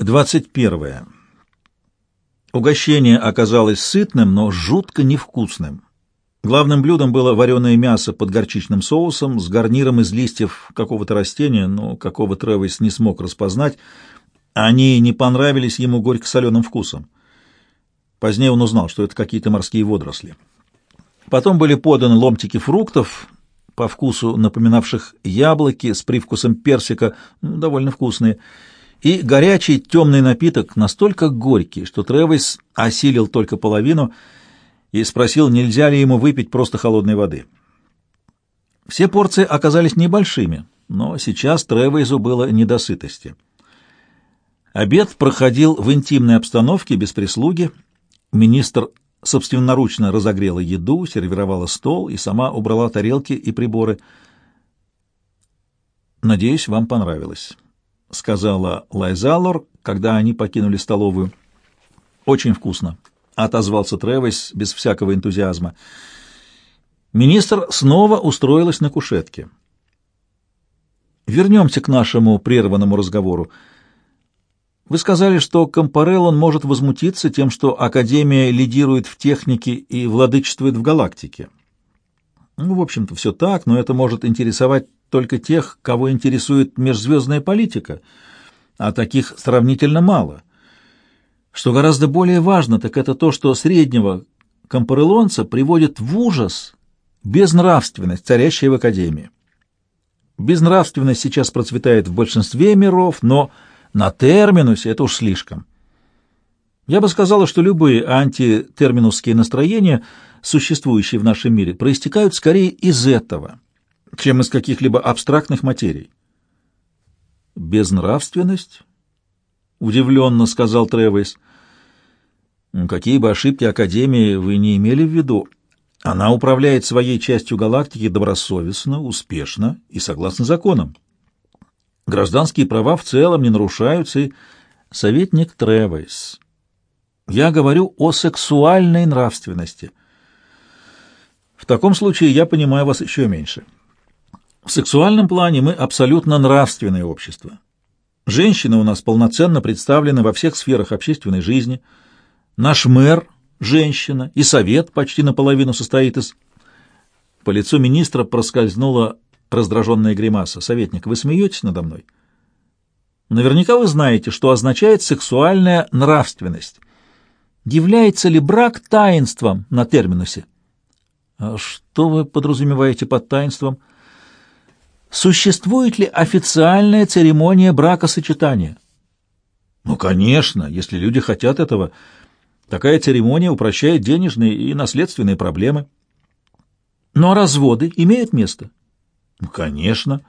21. Угощение оказалось сытным, но жутко невкусным. Главным блюдом было вареное мясо под горчичным соусом с гарниром из листьев какого-то растения, но какого Тревис не смог распознать. Они не понравились ему горько-соленым вкусом. Позднее он узнал, что это какие-то морские водоросли. Потом были поданы ломтики фруктов, по вкусу напоминавших яблоки с привкусом персика, ну, довольно вкусные, и горячий темный напиток настолько горький, что Тревис осилил только половину и спросил, нельзя ли ему выпить просто холодной воды. Все порции оказались небольшими, но сейчас Тревису было недосытости. Обед проходил в интимной обстановке, без прислуги. Министр собственноручно разогрела еду, сервировала стол и сама убрала тарелки и приборы. «Надеюсь, вам понравилось». — сказала Лайзалор, когда они покинули столовую. «Очень вкусно», — отозвался Тревис без всякого энтузиазма. Министр снова устроилась на кушетке. «Вернемся к нашему прерванному разговору. Вы сказали, что Компареллон может возмутиться тем, что Академия лидирует в технике и владычествует в галактике. Ну, в общем-то, все так, но это может интересовать только тех, кого интересует межзвездная политика, а таких сравнительно мало. Что гораздо более важно, так это то, что среднего компарелонца приводит в ужас безнравственность, царящая в Академии. Безнравственность сейчас процветает в большинстве миров, но на терминусе это уж слишком. Я бы сказала, что любые антитерминусские настроения, существующие в нашем мире, проистекают скорее из этого – чем из каких-либо абстрактных материй. «Безнравственность?» — удивленно сказал Тревис. «Какие бы ошибки Академии вы не имели в виду, она управляет своей частью галактики добросовестно, успешно и согласно законам. Гражданские права в целом не нарушаются, и советник Тревис. Я говорю о сексуальной нравственности. В таком случае я понимаю вас еще меньше». В сексуальном плане мы абсолютно нравственное общество. Женщины у нас полноценно представлены во всех сферах общественной жизни. Наш мэр – женщина, и совет почти наполовину состоит из... По лицу министра проскользнула раздраженная гримаса. «Советник, вы смеетесь надо мной?» Наверняка вы знаете, что означает сексуальная нравственность. Является ли брак таинством на терминусе? А что вы подразумеваете под таинством – Существует ли официальная церемония бракосочетания? Ну, конечно, если люди хотят этого. Такая церемония упрощает денежные и наследственные проблемы. Но разводы имеют место? Ну, конечно.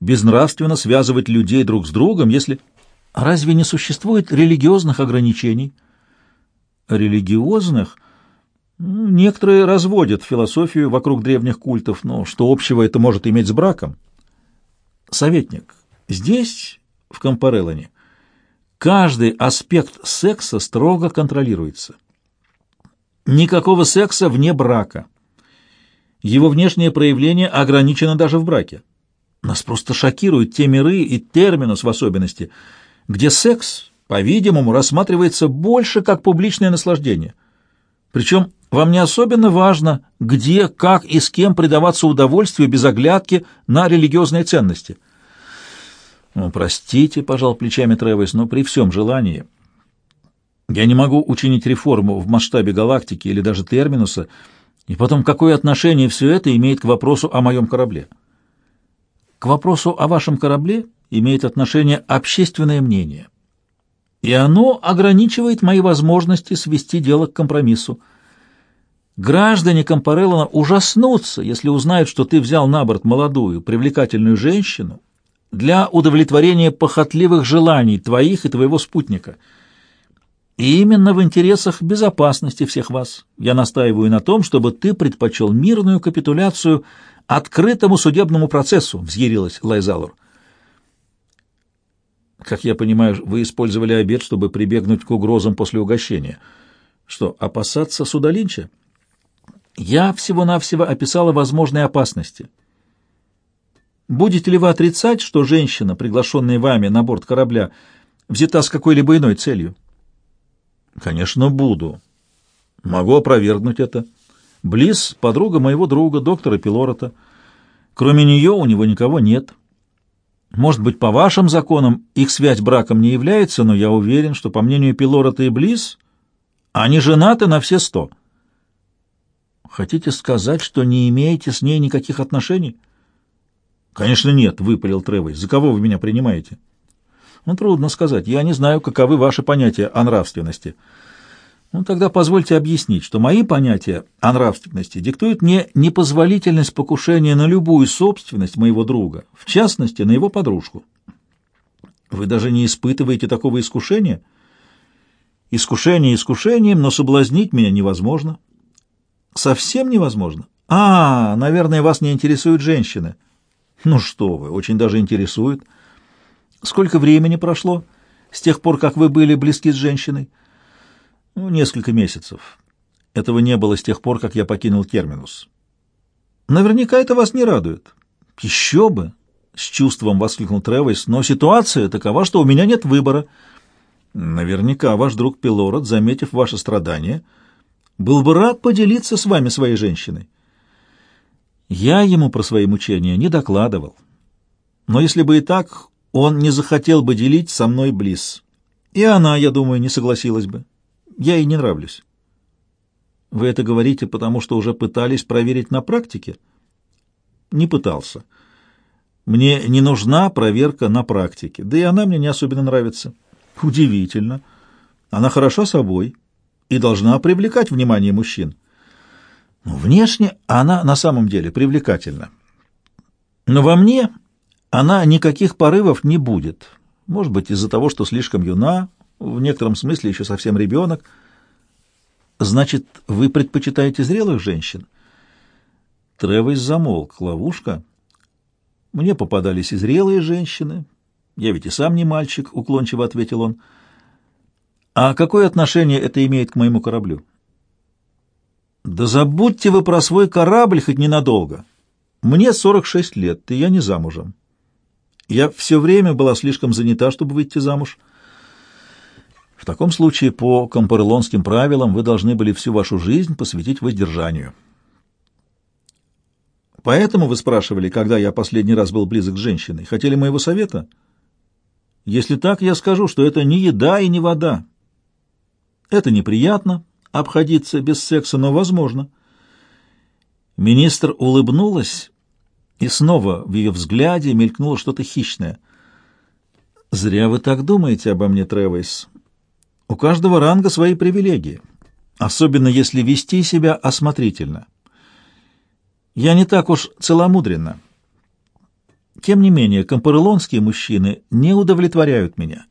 Безнравственно связывать людей друг с другом, если... Разве не существует религиозных ограничений? Религиозных? Некоторые разводят философию вокруг древних культов, но что общего это может иметь с браком? Советник, здесь, в Компареллоне, каждый аспект секса строго контролируется. Никакого секса вне брака. Его внешнее проявление ограничено даже в браке. Нас просто шокируют те миры и терминус в особенности, где секс, по-видимому, рассматривается больше как публичное наслаждение. Причем вам не особенно важно, где, как и с кем предаваться удовольствию без оглядки на религиозные ценности. Ну, простите, пожал плечами Тревис, но при всем желании я не могу учинить реформу в масштабе галактики или даже терминуса, и потом, какое отношение все это имеет к вопросу о моем корабле? К вопросу о вашем корабле имеет отношение общественное мнение, и оно ограничивает мои возможности свести дело к компромиссу. Граждане Компареллона ужаснутся, если узнают, что ты взял на борт молодую, привлекательную женщину для удовлетворения похотливых желаний твоих и твоего спутника. И именно в интересах безопасности всех вас я настаиваю на том, чтобы ты предпочел мирную капитуляцию открытому судебному процессу, — взъярилась Лайзалор. Как я понимаю, вы использовали обед, чтобы прибегнуть к угрозам после угощения. Что, опасаться суда Линча? — я всего-навсего описала возможные опасности. Будете ли вы отрицать, что женщина, приглашенная вами на борт корабля, взята с какой-либо иной целью? Конечно, буду. Могу опровергнуть это. Близ — подруга моего друга, доктора Пилорота. Кроме нее у него никого нет. Может быть, по вашим законам их связь браком не является, но я уверен, что, по мнению Пилорота и Близ, они женаты на все сто. Хотите сказать, что не имеете с ней никаких отношений? Конечно, нет, — выпалил Тревой. За кого вы меня принимаете? Ну, трудно сказать. Я не знаю, каковы ваши понятия о нравственности. — ну, тогда позвольте объяснить, что мои понятия о нравственности диктуют мне непозволительность покушения на любую собственность моего друга, в частности, на его подружку. Вы даже не испытываете такого искушения? Искушение искушением, но соблазнить меня невозможно. Совсем невозможно? А, наверное, вас не интересуют женщины. Ну что вы, очень даже интересуют. Сколько времени прошло с тех пор, как вы были близки с женщиной? Ну, несколько месяцев. Этого не было с тех пор, как я покинул терминус. Наверняка это вас не радует. Еще бы! С чувством воскликнул Тревис. Но ситуация такова, что у меня нет выбора. Наверняка ваш друг Пилород, заметив ваше страдание, был бы рад поделиться с вами своей женщиной. Я ему про свои мучения не докладывал. Но если бы и так, он не захотел бы делить со мной близ. И она, я думаю, не согласилась бы. Я ей не нравлюсь. Вы это говорите, потому что уже пытались проверить на практике? Не пытался. Мне не нужна проверка на практике, да и она мне не особенно нравится. Удивительно. Она хороша собой и должна привлекать внимание мужчин. Но внешне она на самом деле привлекательна. Но во мне она никаких порывов не будет. Может быть, из-за того, что слишком юна, в некотором смысле еще совсем ребенок. Значит, вы предпочитаете зрелых женщин? Тревис замолк. Ловушка? Мне попадались и зрелые женщины. Я ведь и сам не мальчик, уклончиво ответил он. А какое отношение это имеет к моему кораблю? Да забудьте вы про свой корабль хоть ненадолго. Мне 46 лет, и я не замужем. Я все время была слишком занята, чтобы выйти замуж. В таком случае, по компарелонским правилам, вы должны были всю вашу жизнь посвятить воздержанию. Поэтому вы спрашивали, когда я последний раз был близок с женщиной. Хотели моего совета? Если так, я скажу, что это не еда и не вода. Это неприятно, обходиться без секса, но возможно. Министр улыбнулась, и снова в ее взгляде мелькнуло что-то хищное. «Зря вы так думаете обо мне, Тревейс. У каждого ранга свои привилегии, особенно если вести себя осмотрительно. Я не так уж целомудренно. Тем не менее, компарелонские мужчины не удовлетворяют меня.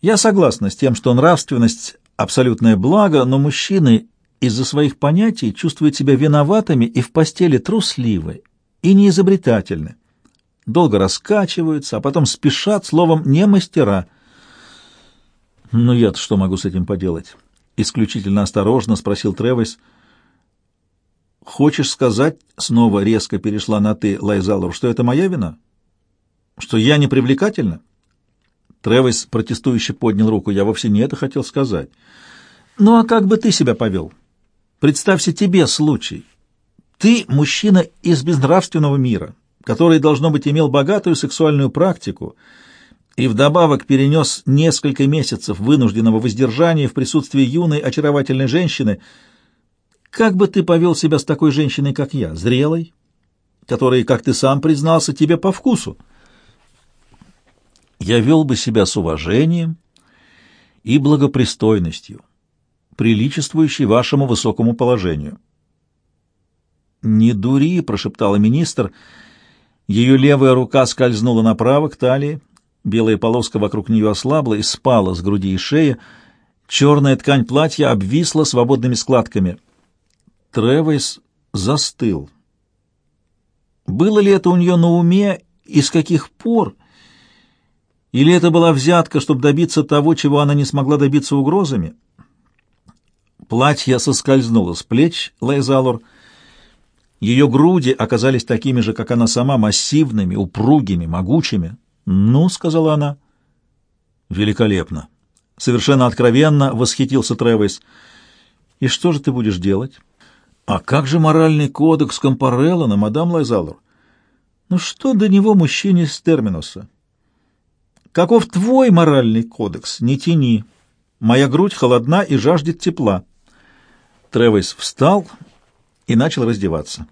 Я согласна с тем, что нравственность — абсолютное благо, но мужчины из-за своих понятий чувствуют себя виноватыми и в постели трусливы и неизобретательны. Долго раскачиваются, а потом спешат, словом, не мастера — «Ну я-то что могу с этим поделать?» — исключительно осторожно спросил Тревис. «Хочешь сказать, — снова резко перешла на «ты» Лайзалор, — что это моя вина? Что я не привлекательна?» Тревис протестующе поднял руку. «Я вовсе не это хотел сказать. Ну а как бы ты себя повел? Представься тебе случай. Ты мужчина из безнравственного мира, который, должно быть, имел богатую сексуальную практику, — и вдобавок перенес несколько месяцев вынужденного воздержания в присутствии юной очаровательной женщины. Как бы ты повел себя с такой женщиной, как я, зрелой, которая, как ты сам признался, тебе по вкусу? Я вел бы себя с уважением и благопристойностью, приличествующей вашему высокому положению. «Не дури», — прошептала министр. Ее левая рука скользнула направо к талии, Белая полоска вокруг нее ослабла и спала с груди и шеи. Черная ткань платья обвисла свободными складками. Тревис застыл. Было ли это у нее на уме и с каких пор? Или это была взятка, чтобы добиться того, чего она не смогла добиться угрозами? Платье соскользнуло с плеч Лейзалор. Ее груди оказались такими же, как она сама, массивными, упругими, могучими. «Ну», — сказала она, Великолепно. Совершенно откровенно восхитился Тревис. И что же ты будешь делать? А как же моральный кодекс Компареллана, мадам Лайзалор? Ну что до него мужчине с терминуса? Каков твой моральный кодекс? Не тяни. Моя грудь холодна и жаждет тепла. Тревис встал и начал раздеваться.